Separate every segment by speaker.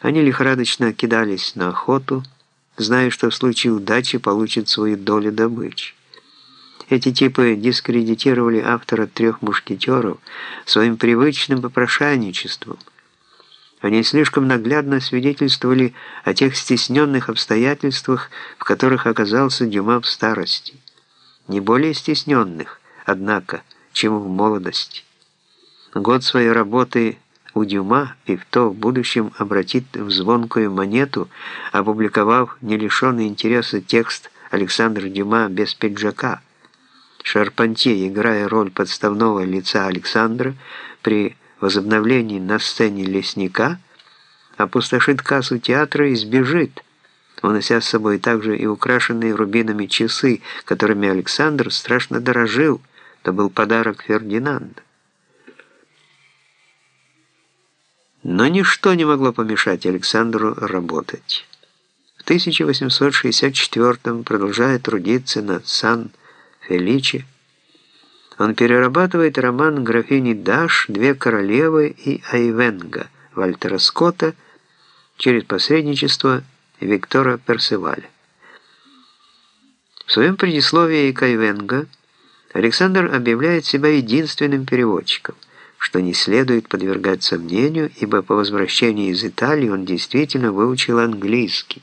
Speaker 1: Они лихорадочно кидались на охоту, зная, что в случае удачи получат свою долю добычи. Эти типы дискредитировали автора «Трех мушкетеров» своим привычным попрошайничеством. Они слишком наглядно свидетельствовали о тех стесненных обстоятельствах, в которых оказался Дюма в старости. Не более стесненных, однако, чем в молодости. Год своей работы – у Дюма Пивто в будущем обратит в звонкую монету, опубликовав не лишенный интереса текст Александр Дюма без пиджака. Шарпантье, играя роль подставного лица Александра при возобновлении на сцене лесника, опустошит кассу театра и сбежит, унося с собой также и украшенные рубинами часы, которыми Александр страшно дорожил, то был подарок Фердинанда. Но ничто не могло помешать Александру работать. В 1864 продолжая трудиться над «Сан Феличи». он перерабатывает роман графини Даш «Две королевы» и «Айвенга» Вальтера Скотта через посредничество Виктора Персеваля. В своем предисловии к «Айвенга» Александр объявляет себя единственным переводчиком что не следует подвергать сомнению, ибо по возвращении из Италии он действительно выучил английский.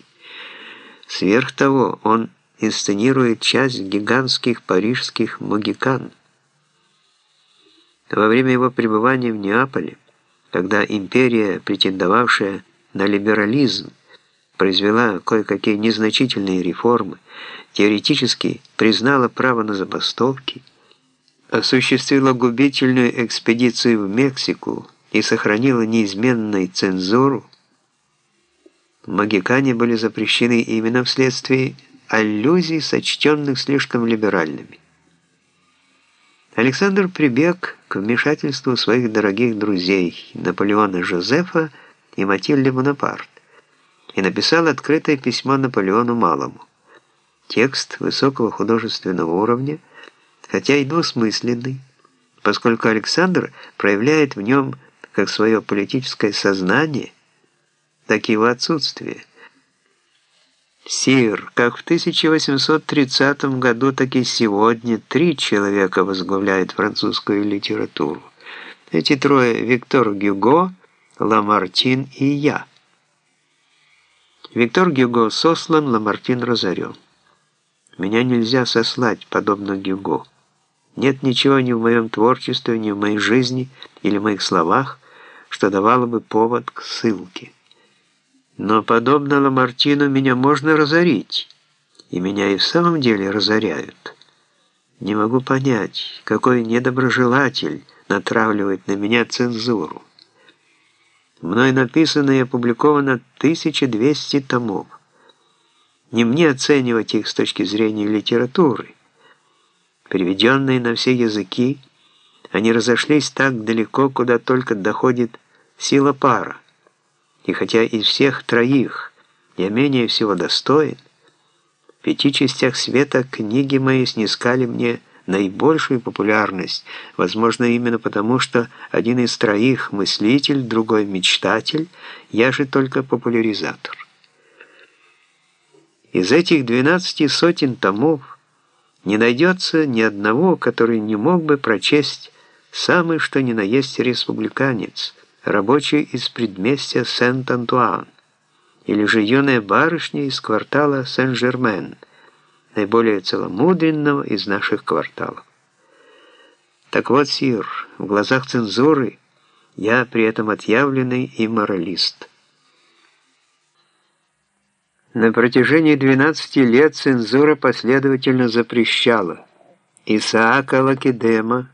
Speaker 1: Сверх того, он инсценирует часть гигантских парижских магикан. Во время его пребывания в Неаполе, когда империя, претендовавшая на либерализм, произвела кое-какие незначительные реформы, теоретически признала право на забастовки – осуществила губительную экспедицию в Мексику и сохранила неизменной цензуру, магикане были запрещены именно вследствие аллюзий, сочтенных слишком либеральными. Александр прибег к вмешательству своих дорогих друзей Наполеона Жозефа и Матильды Монапарт и написал открытое письмо Наполеону Малому. Текст высокого художественного уровня – хотя и двусмысленный, поскольку Александр проявляет в нем как свое политическое сознание, так и его отсутствие. Сир, как в 1830 году, так и сегодня три человека возглавляют французскую литературу. Эти трое – Виктор Гюго, Ламартин и я. Виктор Гюго сослан, Ламартин разорен. Меня нельзя сослать, подобно Гюго. Нет ничего ни в моем творчестве, ни в моей жизни или моих словах, что давало бы повод к ссылке. Но, подобно Ламартину, меня можно разорить, и меня и в самом деле разоряют. Не могу понять, какой недоброжелатель натравливает на меня цензуру. Мной написано и опубликовано 1200 томов. Не мне оценивать их с точки зрения литературы, Переведенные на все языки, они разошлись так далеко, куда только доходит сила пара. И хотя из всех троих я менее всего достоин, в пяти частях света книги мои снискали мне наибольшую популярность, возможно, именно потому, что один из троих – мыслитель, другой – мечтатель, я же только популяризатор. Из этих 12 сотен томов не найдется ни одного, который не мог бы прочесть самый что ни на есть республиканец, рабочий из предместья Сент-Антуан, или же юная барышня из квартала Сен-Жермен, наиболее целомудренного из наших кварталов. Так вот, Сир, в глазах цензуры я при этом отъявленный и моралист – на протяжении 12 лет цензура последовательно запрещала Исаака Лакедема,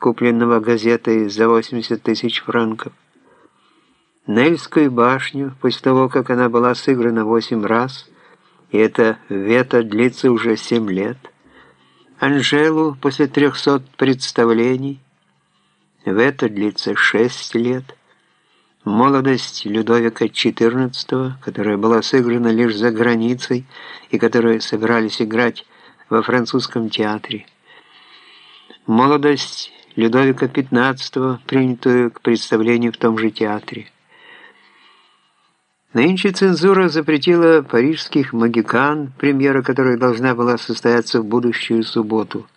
Speaker 1: купленного газетой за 80 тысяч франков, Нельскую башню, после того, как она была сыграна 8 раз, и это вето длится уже 7 лет, Анжелу после 300 представлений, вето длится 6 лет, Молодость Людовика XIV, которая была сыграна лишь за границей и которую собирались играть во французском театре. Молодость Людовика XV, принятую к представлению в том же театре. Нынче цензура запретила парижских магикан, премьера которых должна была состояться в будущую субботу.